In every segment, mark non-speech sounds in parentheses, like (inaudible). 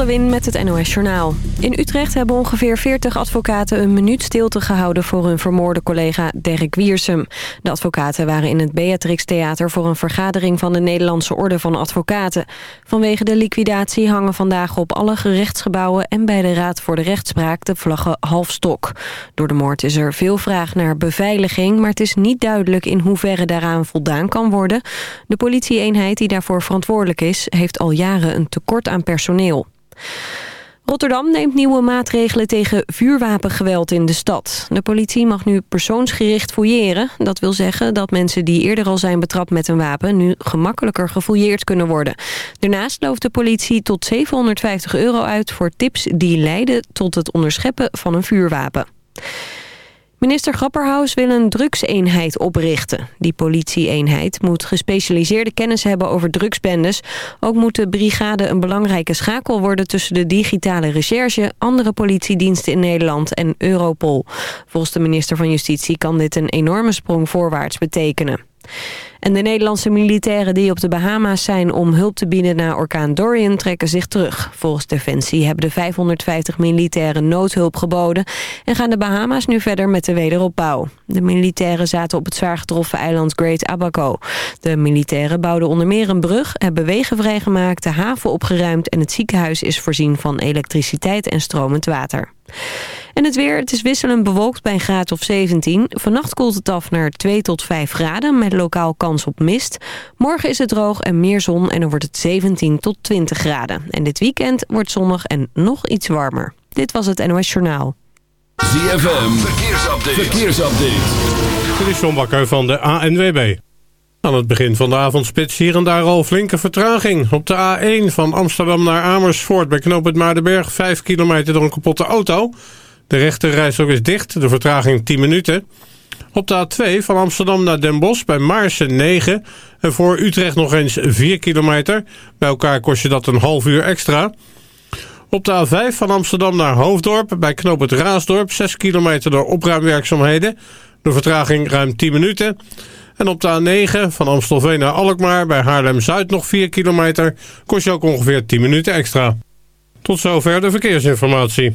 Lewin met het NOS Journaal. In Utrecht hebben ongeveer 40 advocaten een minuut stilte gehouden... voor hun vermoorde collega Dirk Wiersum. De advocaten waren in het Beatrix Theater... voor een vergadering van de Nederlandse Orde van Advocaten. Vanwege de liquidatie hangen vandaag op alle gerechtsgebouwen... en bij de Raad voor de Rechtspraak de vlaggen halfstok. Door de moord is er veel vraag naar beveiliging... maar het is niet duidelijk in hoeverre daaraan voldaan kan worden. De politieeenheid die daarvoor verantwoordelijk is... heeft al jaren een tekort aan personeel. Rotterdam neemt nieuwe maatregelen tegen vuurwapengeweld in de stad. De politie mag nu persoonsgericht fouilleren. Dat wil zeggen dat mensen die eerder al zijn betrapt met een wapen... nu gemakkelijker gefouilleerd kunnen worden. Daarnaast loopt de politie tot 750 euro uit voor tips die leiden tot het onderscheppen van een vuurwapen. Minister Grapperhaus wil een drugseenheid oprichten. Die politieeenheid moet gespecialiseerde kennis hebben over drugsbendes. Ook moet de brigade een belangrijke schakel worden... tussen de digitale recherche, andere politiediensten in Nederland en Europol. Volgens de minister van Justitie kan dit een enorme sprong voorwaarts betekenen. En de Nederlandse militairen die op de Bahama's zijn om hulp te bieden na orkaan Dorian trekken zich terug. Volgens Defensie hebben de 550 militairen noodhulp geboden en gaan de Bahama's nu verder met de wederopbouw. De militairen zaten op het zwaar getroffen eiland Great Abaco. De militairen bouwden onder meer een brug, hebben wegen vrijgemaakt, de haven opgeruimd en het ziekenhuis is voorzien van elektriciteit en stromend water. En het weer, het is wisselend bewolkt bij een graad of 17. Vannacht koelt het af naar 2 tot 5 graden met lokaal kans op mist. Morgen is het droog en meer zon en dan wordt het 17 tot 20 graden. En dit weekend wordt zonnig en nog iets warmer. Dit was het NOS Journaal. ZFM, verkeersupdate. verkeersupdate. Dit is John Bakker van de ANWB. Aan het begin van de avondspits hier en daar al flinke vertraging. Op de A1 van Amsterdam naar Amersfoort bij knooppunt Maardenberg... 5 kilometer door een kapotte auto... De rechterrijstrook is dicht, de vertraging 10 minuten. Op de A2 van Amsterdam naar Den Bosch bij Maarsen 9. En voor Utrecht nog eens 4 kilometer. Bij elkaar kost je dat een half uur extra. Op de A5 van Amsterdam naar Hoofddorp bij knoop het Raasdorp. 6 kilometer door opruimwerkzaamheden. De vertraging ruim 10 minuten. En op de A9 van Amstelveen naar Alkmaar bij Haarlem-Zuid nog 4 kilometer. Kost je ook ongeveer 10 minuten extra. Tot zover de verkeersinformatie.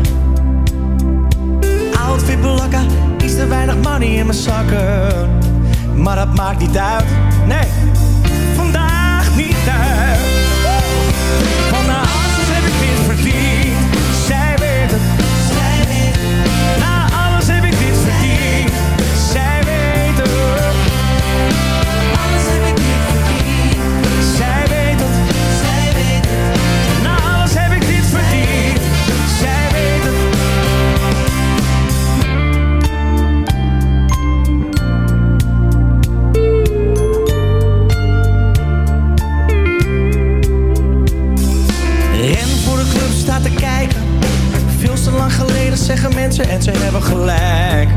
Outfit belakka, iets te weinig money in mijn zakken. Maar dat maakt niet uit, nee, vandaag niet uit. en ze hebben gelijk.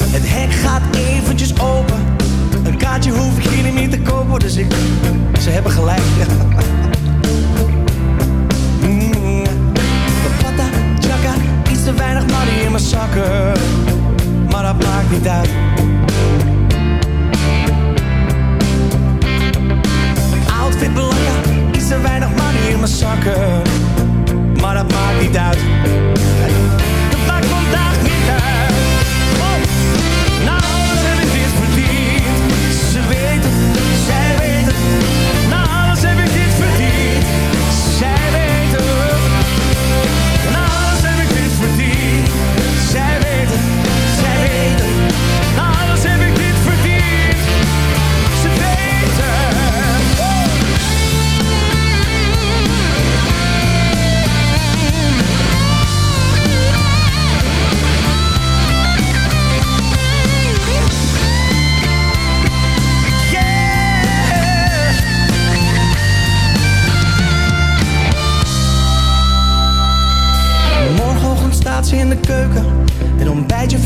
Het hek gaat eventjes open. Een kaartje hoef ik hier niet te kopen, dus ik... Ze hebben gelijk, (laughs) papata: Mm. Iets te weinig money in mijn zakken. Maar dat maakt niet uit. outfit belangrijk, iets te weinig money in mijn zakken Dat maakt niet uit.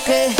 Okay.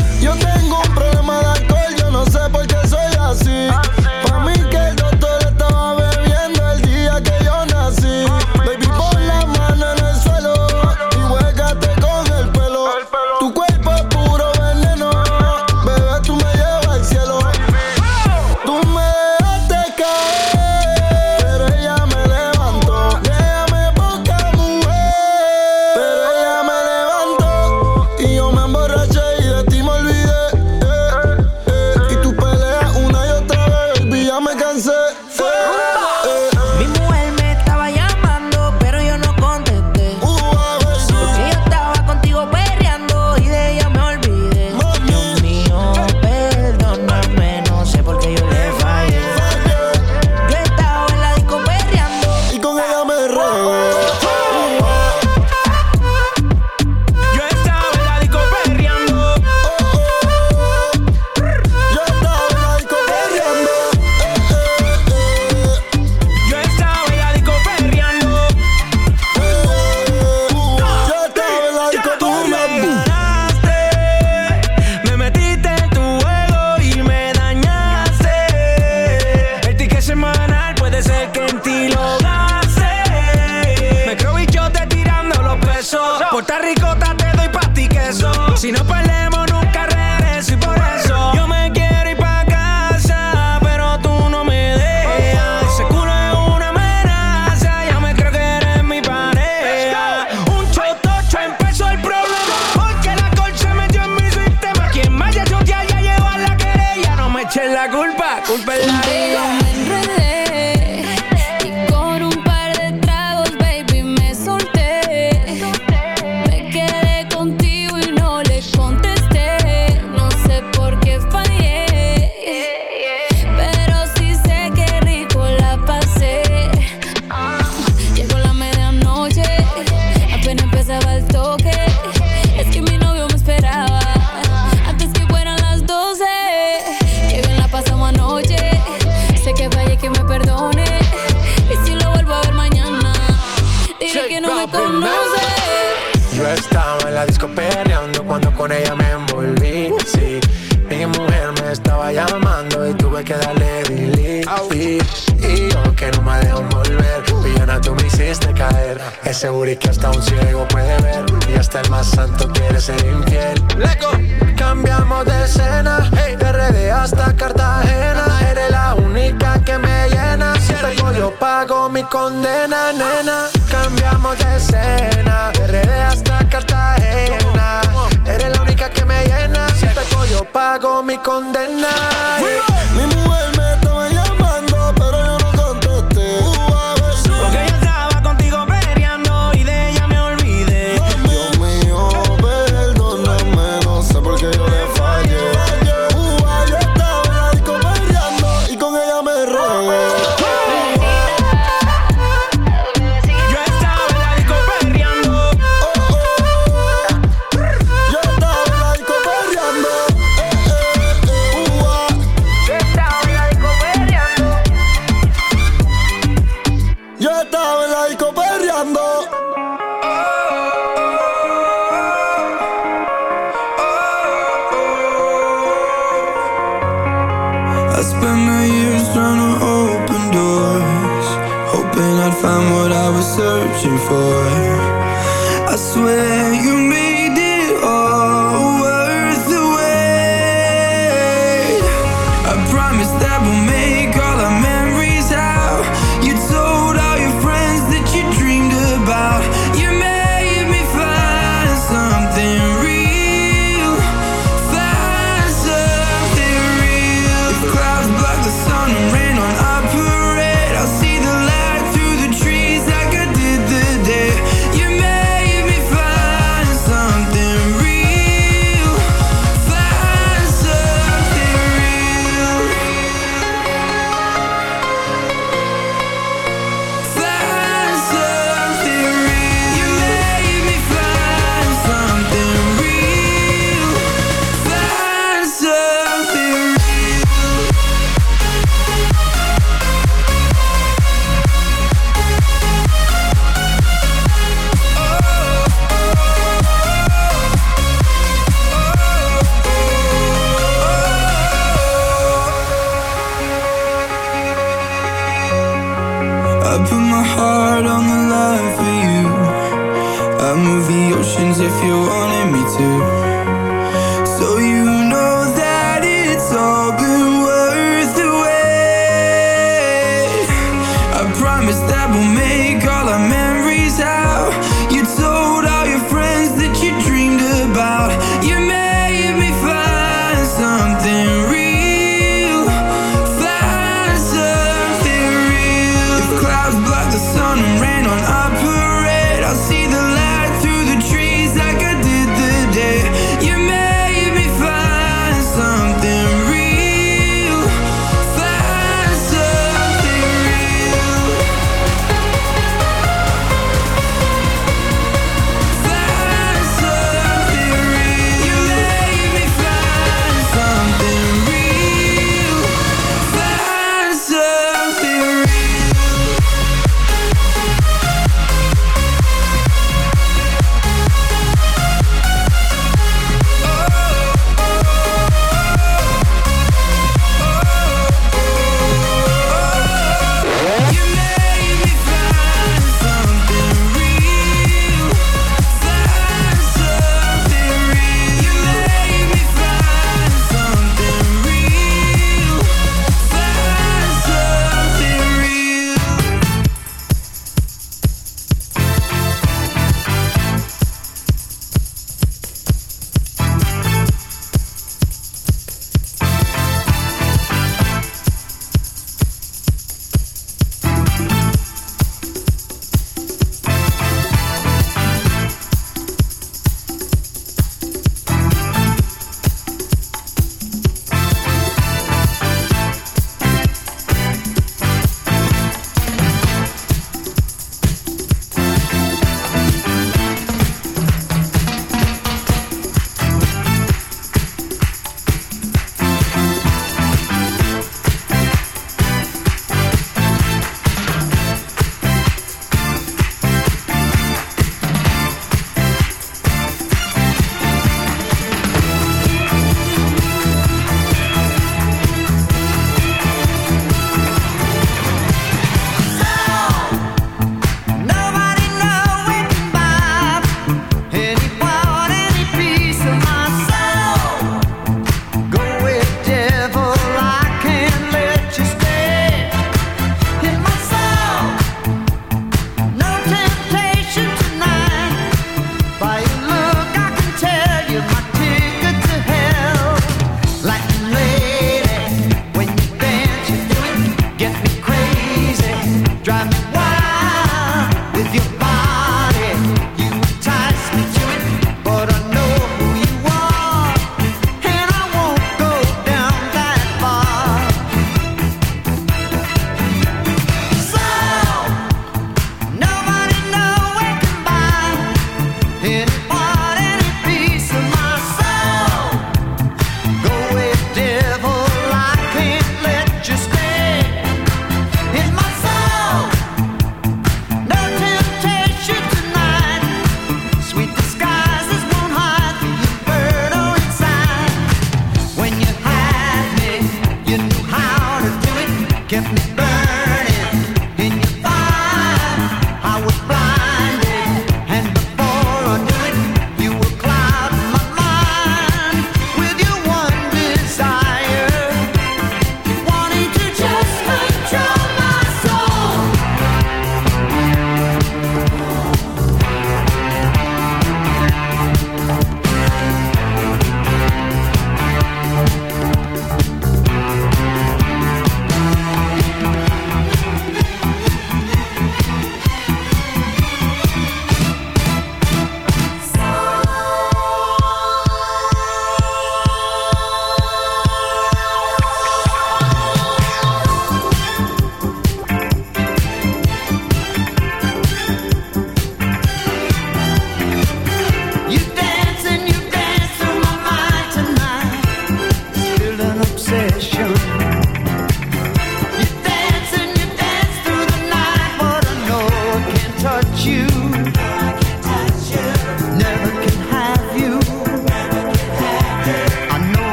Condena.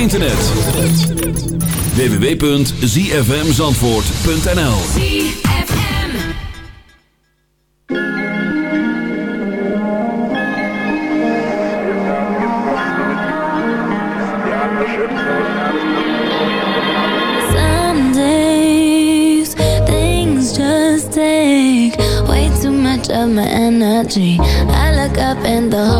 internet. www.zfmzandvoort.nl things too energy. I look up the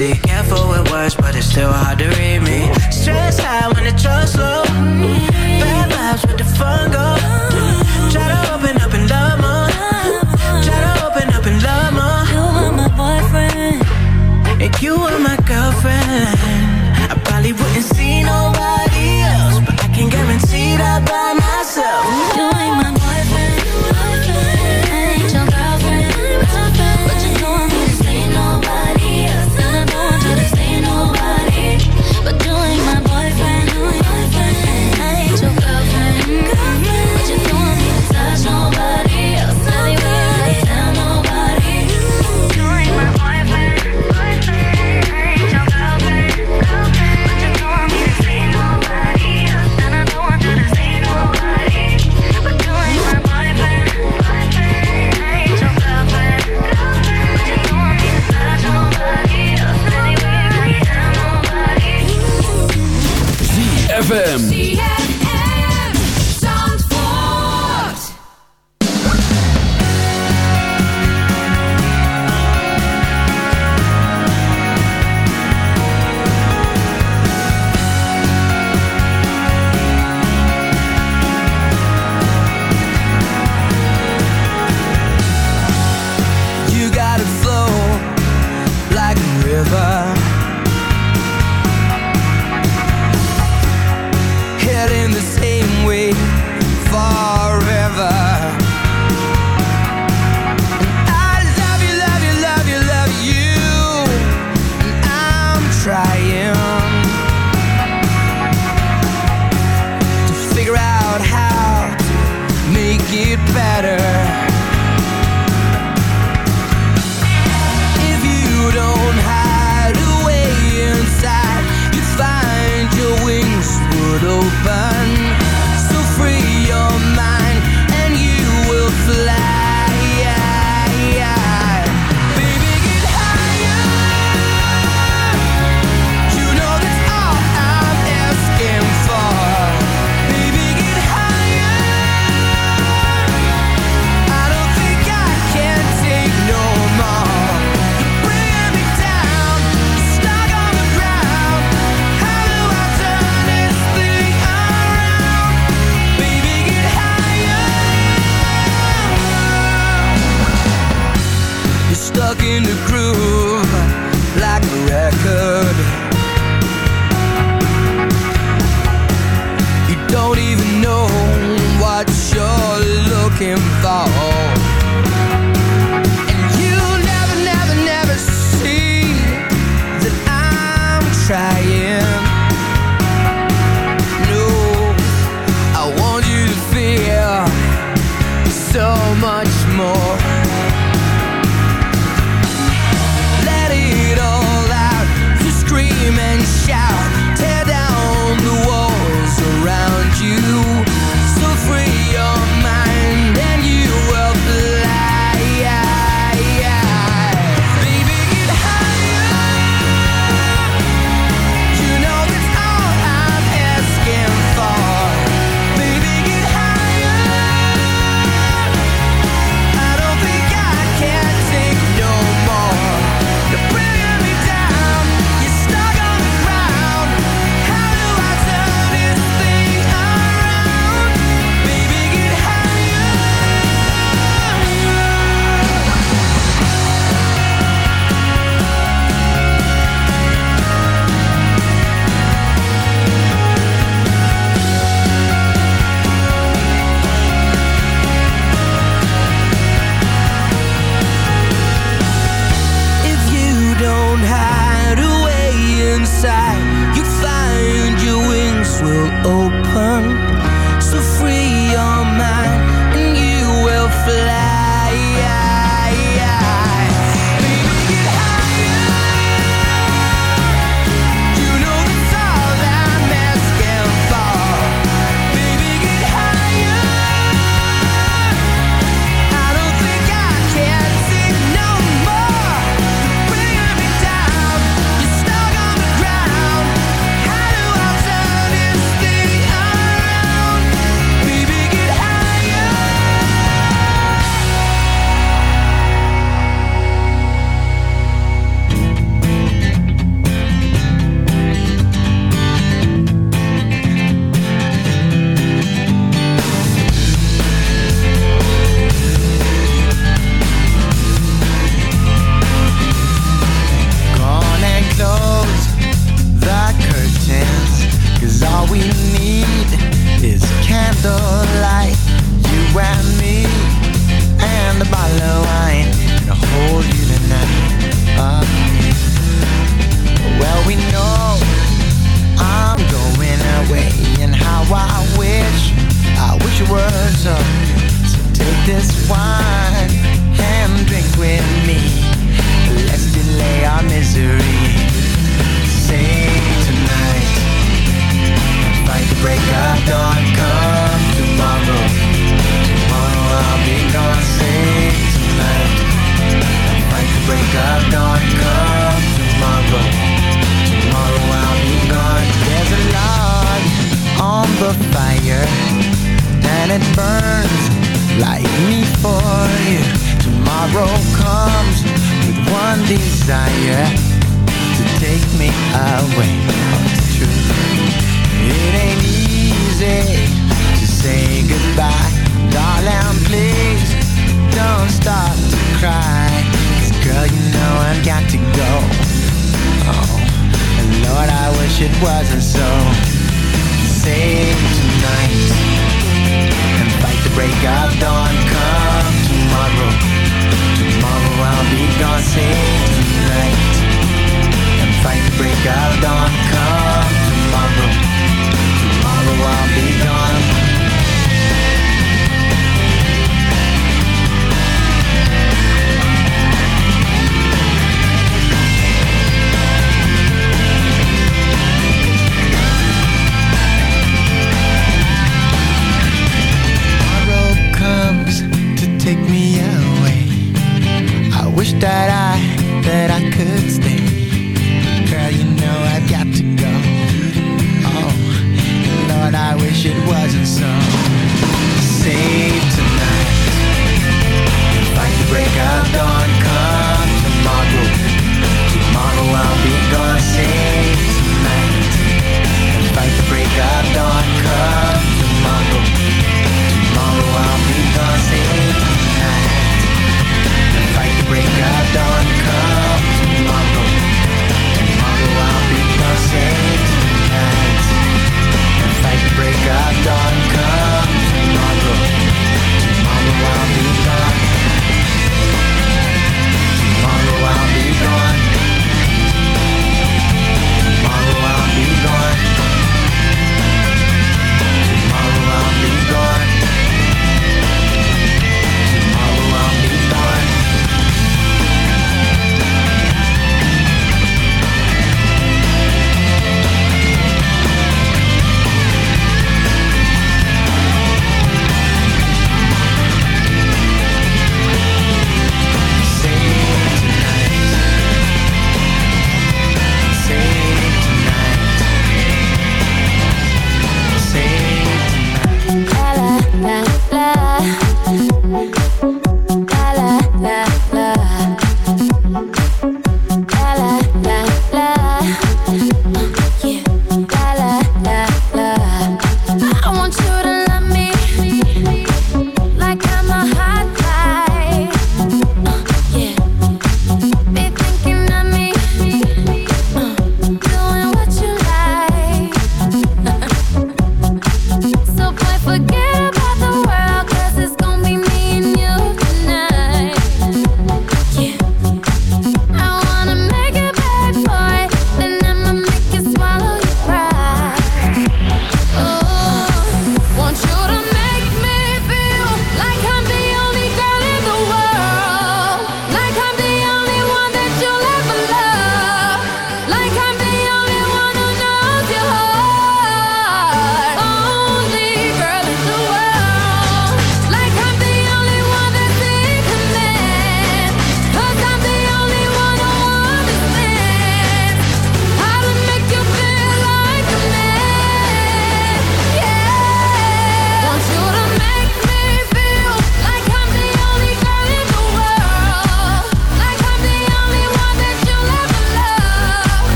music